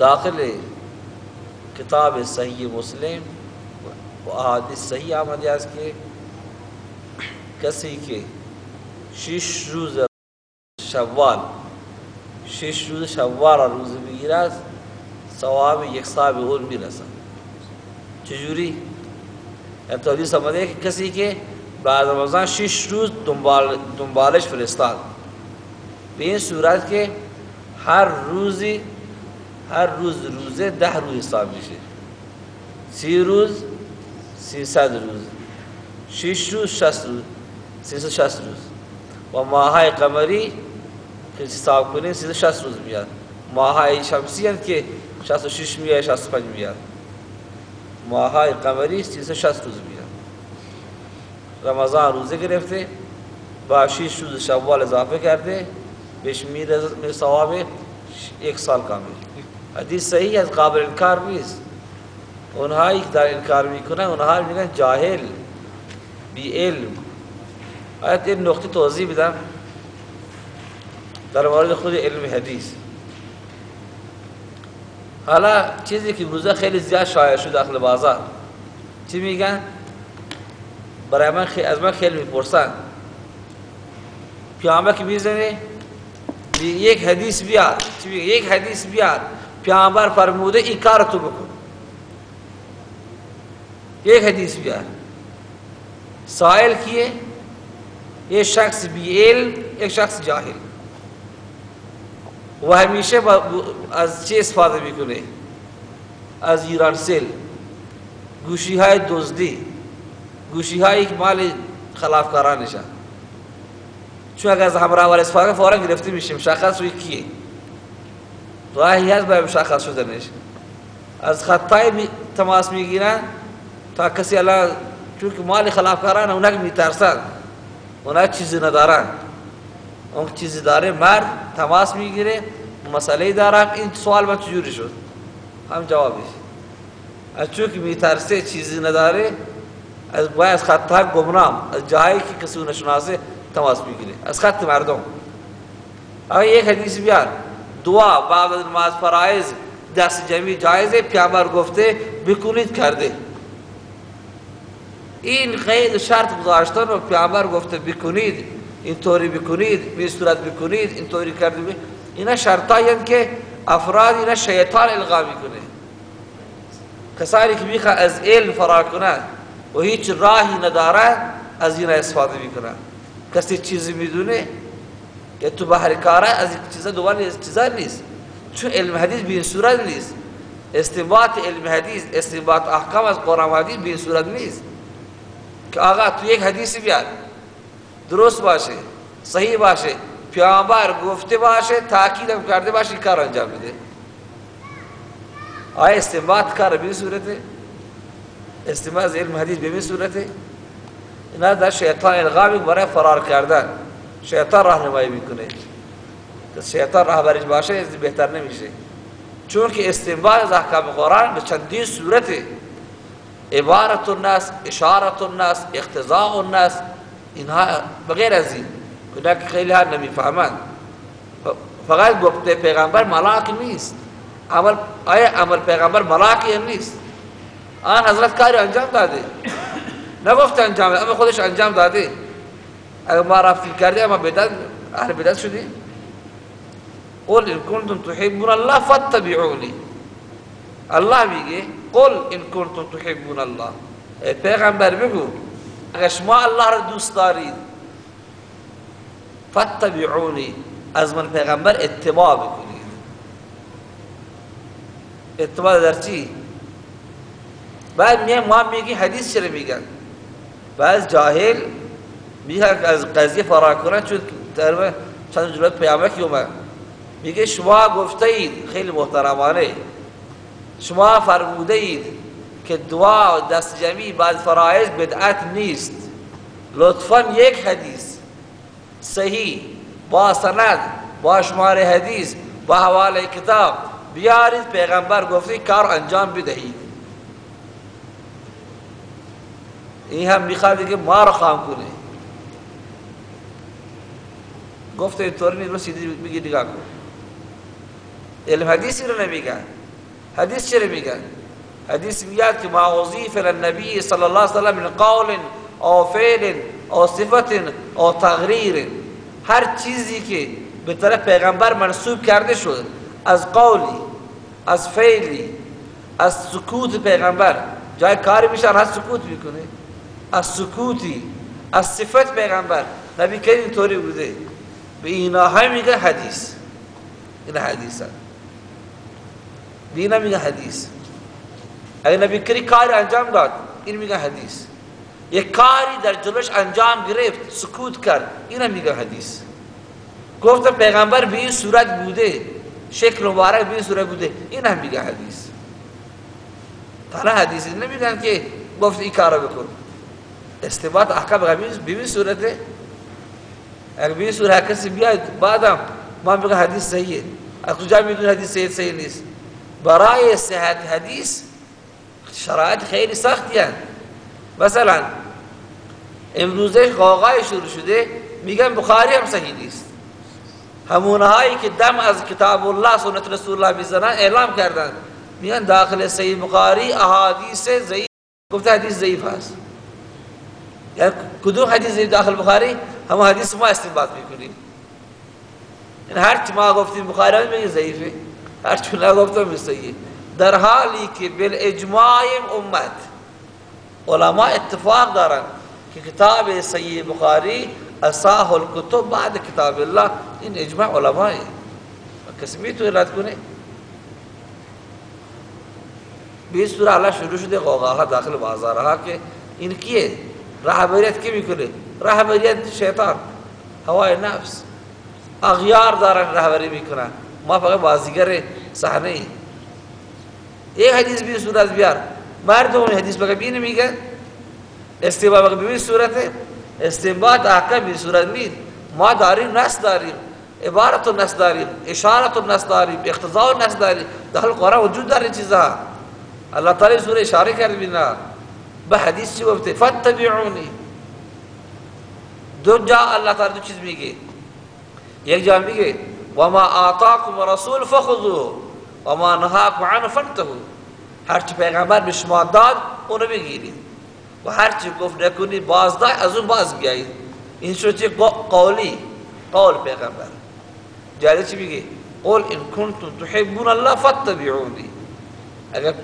داخل کتاب صحیح مسلم و احادیث صحیح آمد یاس کے۔ کسی کے شش روز شوال، شش روز شوال روز میراث ثواب یکساں اور بھی رسا۔ چجوری؟ تو حدیث سمجھے کہ کسی کے بعد رمضان شش روز دنبال دنبالش فرستان بین صورت کے ہر روزی هر روز روزه ده روز حساب میشه. سی روز سیصد روز. شش روز شست روز. سیصد شست روز. و ماهای قمری که حساب کنیم سیصد شست روز میاد. ماهای شمسی هم که شست و شش میاد شست و پنج میاد. ماهای قمری سیصد شست روز میاد. رمضان روزه گرفته با شش روز شوال اضافه کرده بهش میره ثواب یک سال کامل. حدیث صحیح از قابل انکار نیست. اونهایی که در انکار می‌کنن اونها میگن جاهل بی علم آیت این نقطه توضیح بدم در مورد خود علم حدیث. حالا چیزی که روزه خیلی زیاد شایع شد داخل بازار چی میگن؟ برای من خی... از من خیلی می‌پرسن. پیامبر که می‌زنه یک حدیث بیار چی میگه؟ یک حدیث بیار پیامبر فرموده این کار تو بکن. یک حدیث بیار. سائل کیه؟ یک شخص بی علم یک شخص جاهل. و همیشه از چه استفاده می‌کنه؟ از ایران سل گوشی های دزدی. گوشی هایی که مال خلافکارانشن چون اگر از همراه استفاده فورا گرفته میشیم. مشخص روی کیه؟ راهی هست برای مشخص شدنش از خطای تماس می‌گیرن تا کسی الان چون که مال خلافکاران اونک میترسن. اونا چیزی ندارن. اون چیزی داره مرد تماس می‌گیره مسئله دارم این سوال من چجوری شد؟ هم جوابش. از چون که میترسه چیزی نداره از باید از خطها گمنام. از جایی که کسی نشناسه تماس می‌گیره. از خط مردم. اگر یک حدیث بیار. دعا بعد از نماز فرائض دست جمعی جایزه پیامبر گفته بکنید کرده. این قید شرط گذاشتن و پیامبر گفته بکنید اینطوری بکنید به صورت بکنید اینطوری کرده بی... اینا شرطایی که افراد اینا شیطان القا می‌کنه. کسانی که می‌خواه از علم فرار کنند و هیچ راهی نداره از اینا استفاده می‌کنن. کسی چیزی می‌دونه یا تو بحر کاره از چیزا دوباره چیزا نیست چون علم حدیث به صورت نیست استنباط علم حدیث استنباط احکام از قرآن و حدیث به صورت نیست که آقا تو یک حدیث بیار درست باشه صحیح باشه پیامبر گفته باشه تاکیدم کرده باشه کار انجام بده آیا استنباط کار به این صورته استنباط علم حدیث به این صورته اینا در شیطان الغامی برای فرار کردن شیطان راهنمایی می‌کنه شیطان راهبرش باشه از بهتر نمیشه چون که استنباط از احکام قرآن به چندین صورته عبارت الناس اشارت الناس اقتضاء الناس اینها بغیر از این که خیلی ها نمی‌فهمند فقط گفته پیغمبر ملاک نیست عمل آیا عمل پیغمبر ملاکی نیست آن حضرت کاری انجام داده نگفته انجام اما خودش انجام داده اگر ما رفتیم کردی اما بدت أهل بدت شدی قل إن کنتم تحبون الله فاتبعوني. الله میگه قل إن کنتم تحبون الله. ای پیغمبر بگو اگر شما الله را دوست دارید فاتبعوني. از من پیغمبر اتباع بکنید. اتباع در چی؟ بعد میگه ما میگی حدیث چرا میگن؟ بعض جاهل میگه از قضیه فرار کنن چون تقریبا چند جلوت پیامبر کی اومد. میگه شما گفته اید خیلی محترمانه. شما فرموده که دعا و دست جمعی بعد فرائض بدعت نیست. لطفا یک حدیث صحیح با سند با شمار حدیث با حواله کتاب بیارید پیغمبر گفته کار انجام بدهید. این هم می‌خواد که ما رو خام کنه. گفته اینطور نیست بس بگی نگاه کن. علم حدیثی رو نمیگن. حدیث چرا میگن؟ حدیث میاد که ما اضیف النبی صلی الله علیه وسلم من قول او فعل او صفت او تغییر هر چیزی که به طرف پیغمبر منصوب کرده شد از قولی از فعلی از سکوت پیغمبر جای کاری میشه هر سکوت می‌کنه. از سکوتی از صفت پیغمبر. نبی کریم طوری بوده. به اینا های میگه حدیث. این حدیث دینا میگه حدیث. اگه نبی کری کاری انجام داد این میگه حدیث. یک کاری در جلوش انجام گرفت سکوت کرد این میگه حدیث. گفت پیغمبر به این صورت بوده شکل مبارک به این صورت بوده این هم میگه حدیث. تنها حدیث نمیگن که گفت این کارو بکن. استباط احکام غمیز به این صورته. این صورت کسی بیاید بعدم ما میگه حدیث صحیحه از کجا میدون حدیث صحیح صحیح نیست برای صحت حدیث شرایط خیلی سختی هست مثلا امروزه قاقای شروع شده میگن بخاری هم صحیح نیست همونهایی که دم از کتاب الله سنت رسول الله می‌زنن اعلام کردن میگن داخل صحیح بخاری احادیث ضعیف گفته حدیث ضعیف هست کدوم حدیث ضعیف داخل بخاری همون حدیث ما استنباط میکنیم. یعنی این هر چی ما گفتیم بخاری میگه ضعیفه. هر چی ما گفتم صحیح در حالی که بالاجماع امت، علماء اتفاق دارن که کتاب صحیح بخاری اصاح الكتب بعد کتاب الله، این اجماع علماء. کسی میتونه رد کنه؟ به سوره الله شروع شده غوغاها داخل بازارها که این کیه؟ رهبریت کی می‌کنه رهبریت شیطان. هوای نفس. اغیار دارن رهبری می‌کنن. ما فقط بازیگر صحنه ای یک حدیث بی صورت بیار. مردم حدیث بگه بی نمیگه استباع بگه بی صورته استنباط احکام بی صورت نیست. ما داریم نس داریم. عبارت نس داریم. اشارت نس داریم. اقتضاء نس داریم. داخل قرآن وجود داره چیزا. الله تعالی سوره اشاره کرد بینا. به حدیث چی گفته فتبعونی دو جا الله تعالی دو چیز میگه یک جا میگه وما آتاكم رسول فخذوه. وما نهاكم عنه فانتهوا. هر چی پیغمبر به شما داد اونو بگیرید. و هر چی گفت نکنید باز داد از اون باز بیایید این شد چی قولی. قول پیغمبر. جالی چی میگه قول ان کنتم تحبون الله فاتبعونی. اگر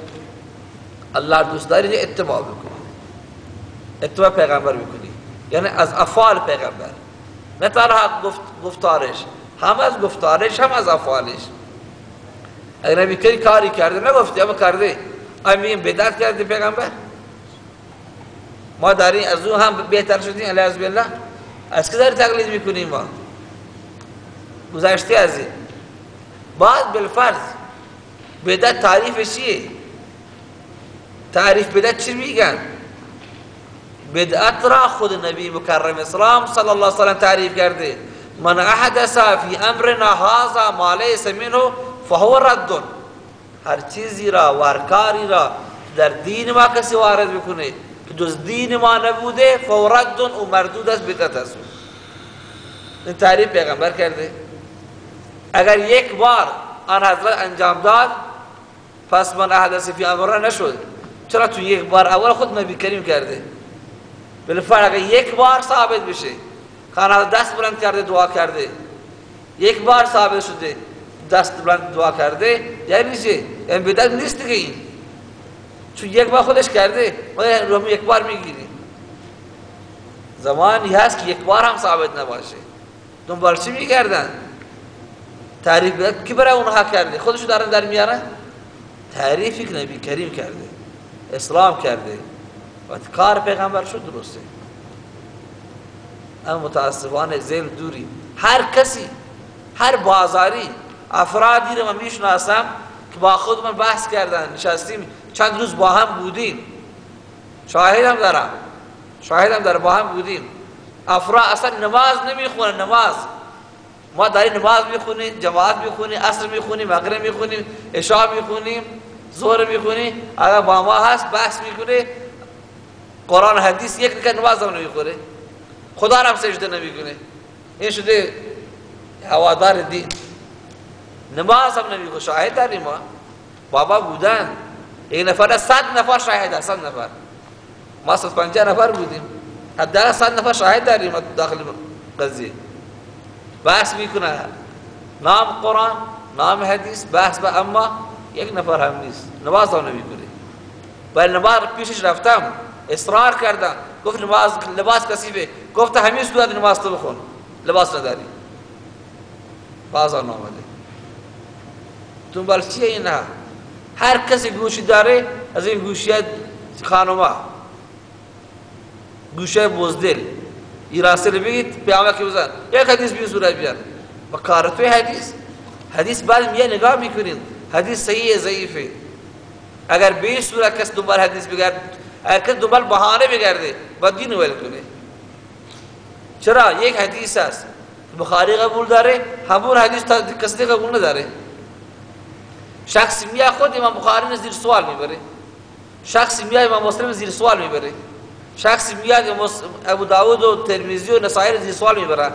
الله دوست داری اتباع بکنی اتباع پیغمبر بکنی یعنی از افعال پیغمبر. نه تنها گفت گفتارش. هم از گفتارش هم از افعالش. اگر نبی کاری کاری کرده نگفتی اما کرده. امین بدعت کرده پیغمبر؟ ما داریم از او هم بهتر شدیم علیه از بالله. از که داری تقلید می‌کنیم ما؟ گذشته از این. بعد بالفرض. بدعت تعریفش چیه؟ تعریف بدعت چی میگن؟ بدعت را خود نبی مکرم اسلام صلی الله علیه وسلم تعریف کرده. من احدث فی امرنا هذا ما ليس منه فهو رد. هر چیزی را وارکاری را در دین ما کسی وارد بکنه که جز دین ما نبوده فهو رد و مردود است بدعت است. این تعریف پیغمبر کرده. اگر یک بار آن حضرت انجام داد پس من احدث فی امرنا نشد. چرا تو یک بار اول خود نبی کریم کرده؟ اگر یک بار ثابت بشه خانه دست بلند کرده دعا کرده یک بار ثابت شده دست بلند دعا کرده یعنی چه این بدعت نیست دیگه این چون یک بار خودش کرده ما رو یک بار می‌گیریم زمانی هست که یک بار هم ثابت نباشه دنبال چی می‌کردن تعریف کی برای اونها کرده خودشو دارن در میارن تعریفی که نبی کریم کرده اسلام کرده و کار پیغمبر شد درسته. اما متاسفانه زیل دوری. هر کسی هر بازاری افرادی رو من می‌شناسم که با خود من بحث کردن نشستیم چند روز با هم بودیم. شاهدم دارم. شاهدم دارم با هم بودیم. افراد اصلا نماز نمی‌خونن نماز. ما داریم نماز می‌خونیم جماعت می‌خونیم عصر می‌خونیم مغرب می‌خونیم عشاء می‌خونیم ظهر می‌خونیم اگر با ما هست بحث می‌کنه. قرآن حدیث یک نکه نماز هم نمی‌خوره. خدا هم سجده نمی‌کنه. این شده هوادار دین. نماز هم نمی‌خوره. شاهد داریم ما بابا بودن. یک نفر صد نفر شاهد صد نفر. ما صد پنجاه نفر بودیم. حداقل صد نفر شاهد داریم داخل قضیه. بحث می‌کنه. نام قرآن نام حدیث بحث به اما یک نفر هم نیست. نماز هم نمی‌کنه ولی نماز پیشش رفتم. اصرار کردم گفت نماز لباس کسیفه گفت همین صورت نماز تو بخون. لباس نداری بازار نامده دنبال چیه اینا هر کسی گوشی داره از این گوشی خانوما. گوشه بزدل. این راسل بگید پیامه که بزن. یک حدیث بین صورت بیان. و کارتوی حدیث. حدیث بعد میه نگاه می‌کنید حدیث صحیح ضعیفه. اگر به این صورت کس دنبال حدیث بگرد اگر کس دنبال بهانه بگرده با دین ول کنه چرا یک حدیث است بخاری قبول داره همون حدیث کسی قبول نداره شخص میاد خود امام بخاری زیر سوال می‌بره شخص میاد امام مسلم زیر سوال می‌بره شخص میاد ابو داود و ترمذی و نسائی زیر سوال می‌بره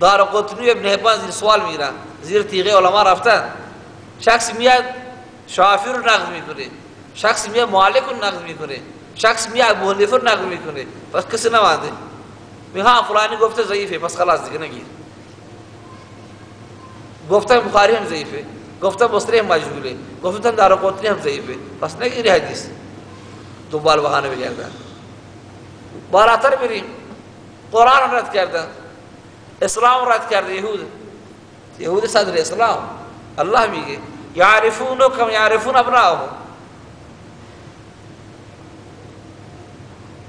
دار قطنی ابن حبان زیر سوال می‌گیرن زیر تیغه علما رفتن شخص میاد شافعی رو نقد می‌کنه شخص میاد مالک رو نقد می‌کنه شخص میاد ابو حنیفه رو نقد می‌کنه. پس کسی نمانده. میها فلانی گفته ضعیفه پس خلاص دیگه نگیر. گفته بخاری هم ضعیفه. گفته مسلم مجهوله. گفته دار قطنی هم ضعیفه. پس نگیری حدیث. دنبال بهانه بگردن. بالاتر بریم. قرآن رد کردن. اسلام رد کرده یهود. یهود صدر اسلام. الله میگه یعرفونو کم یعرفون ابناهم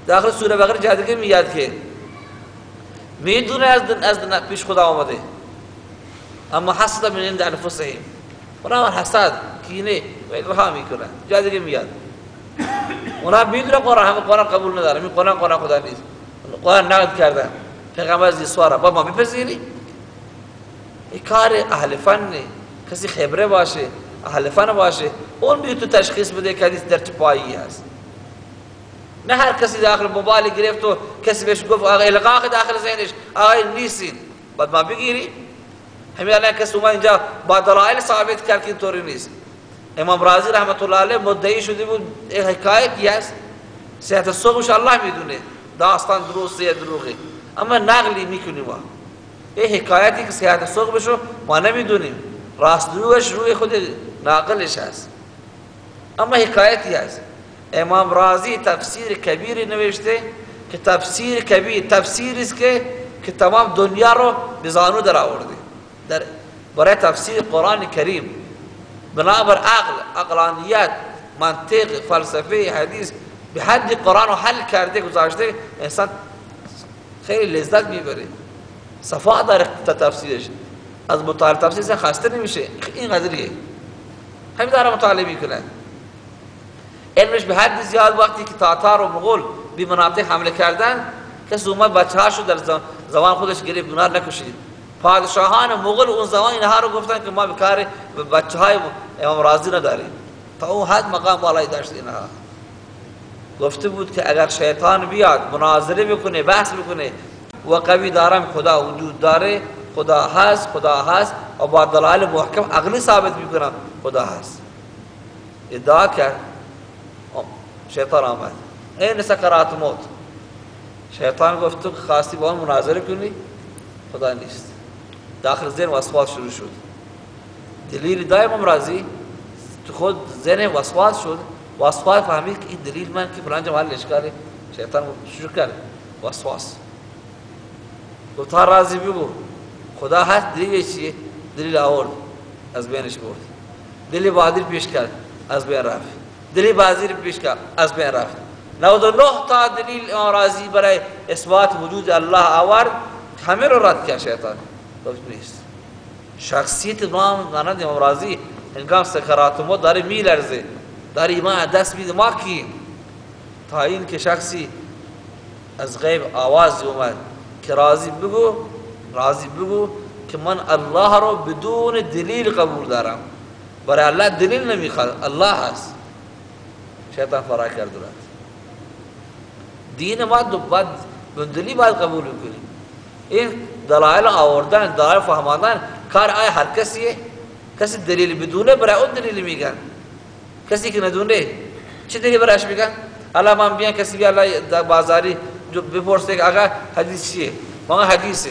داخل سوره بقره جادگی میاد که می‌دونه از از پیش خدا آمده. اما حسد من عند انفسهم. اونا حسد کینه و الها می‌کنن. جادگی میاد. اونا می‌دونه قرآن همه قرآن قبول نداره. می قرآن قرآن خدا نیست. قرآن نقد کردن. پیغمبر از سوارا با ما میپذیری؟ این کار اهل فن کسی خبره باشه اهل فن باشه. اون بی تو تشخیص بده که در چه پایی هست. نه هر کسی داخل موبایل گرفت و کسی بهش گفت آقا القاق داخل ذهنش. آقا نیستین. بعد ما بگیری. همین الان کسی اومد اینجا با دلائل ثابت کرد که اینطوری نیست. امام رازی رحمت الله علیه مدعی شده بود حکایتی است؟ صحت صبحش الله می‌دونه. داستان درسته یا دروغه. اما نقلی می‌کنیم ما. این حکایتی که صحت صبحشو ما نمی‌دونیم. راست دروغش روی خود ناقلش هست اما حکایتی هست امام رازی تفسیر کبیری نوشته که تفسیر کبیر تفسیری است که که تمام دنیا رو به در آورده. در برای تفسیر قرآن کریم. بنابر عقل عقلانیت منطق فلسفه حدیث به حد قرآن رو حل کرده گذاشته انسان خیلی لذت می‌بره. صفا داره تفسیرش. از مطالعه تفسیر خسته نمیشه. این قدریه همین داره مطالعه می‌کنه. علمش به حد زیاد وقتی که تاتار و مغول به مناطق حمله کردن کسی اومد بچه هاشو در زمان خودش گریب گناه نکشید. پادشاهان مغول اون زمان اینها رو گفتن که ما به کار بچه های امام رازی نداریم. تا اون حد مقام بالایی داشت اینها. گفته بود که اگر شیطان بیاد مناظره بکنه بحث بکنه و قوی دارم خدا وجود داره خدا هست خدا هست و با دلائل محکم عقلی ثابت می‌کنم خدا هست. ادعا کرد. شیطان آمد. این سکرات موت. شیطان گفت تو خواستی با مناظره کنی؟ خدا نیست. داخل ذهن وسواس شروع شد. دلیل دایم امراضی تو خود ذهن وسواس شد. وسواس فهمید که این دلیل من که فلان جمال اشکاله شیطان شروع کرد. وسواس. گفت تا راضی بگو خدا هست دلیل چیه؟ دلیل آورد. از بینش برد. دلیل بادر پیش کرد. از بین رفت. دلیل بازی پیش کرد از بین رفت. 99 تا دلیل راضی برای اثبات وجود الله آورد همه رو رد کرد شیطان. گفت نیست. شخصیت نام مانند امام راضی هنگام سکرات موت داره میلرزه. داره ایمان دست میده. ما کی؟ تا این که شخصی از غیب آواز اومد که راضی بگو راضی بگو که من الله رو بدون دلیل قبول دارم. برای الله دلیل نمی‌خواد. الله هست. شیطان فرا کرد دین ما دو بعد بندلی باید قبول کنیم این دلائل آوردن دلائل فهماندن کار آیا هر کسیه کسی دلیل بدونه برای اون دلیل میگن۔ کسی که ندونه چه دیگه برایش میگن؟ حالا من بیان کسی بیا الله بازاری جو بپرسه که آقا حدیث چیه ما حدیثه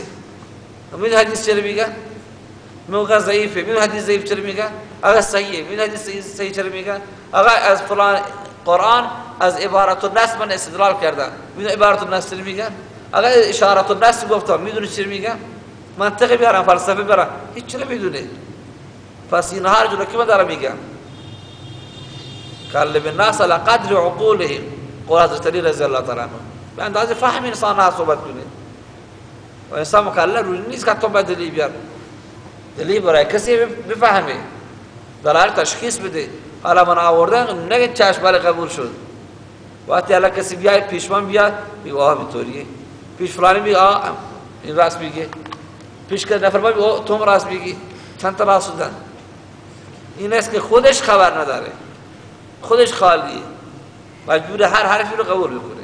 میدون حدیث چرا میگن؟ میگن ضعیفه میدون حدیث ضعیف چرا میگن؟ آقا صحیحه میدون حدیث صحیح, صحیح چرا میگن؟ آقا از فلان قرآن از عبارت النص من استدلال کردم میدون عبارت چرا میگن؟ آقا اشارت النص گفتم می‌دونی چرا میگن؟ منطقی بیارم فلسفه بیارم. هیچ چرا می‌دونه پس اینها رو جلو که من دارم میگم. کلم الناس على قدر عقولهم. قول حضرت علی رضی الله تعالی به اندازه فهم انسان ها صحبت کنه و انسان مکلف روی نیست که تو باید دلیل بیار. دلیل برای کسی بفهمه دلال تشخیص بده. حالا من آوردن نگه چشم بله قبول شد. وقتی حالا کسی بیای پیشمان بیاد بگو آه اینطوریه. پیش فلانی بگو آه این راست میگه. پیش که نفر بگو تو راست میگی. چند تا راست شدن؟ این است که خودش خبر نداره. خودش خالیه. مجبور هر حرفی رو قبول بکنه.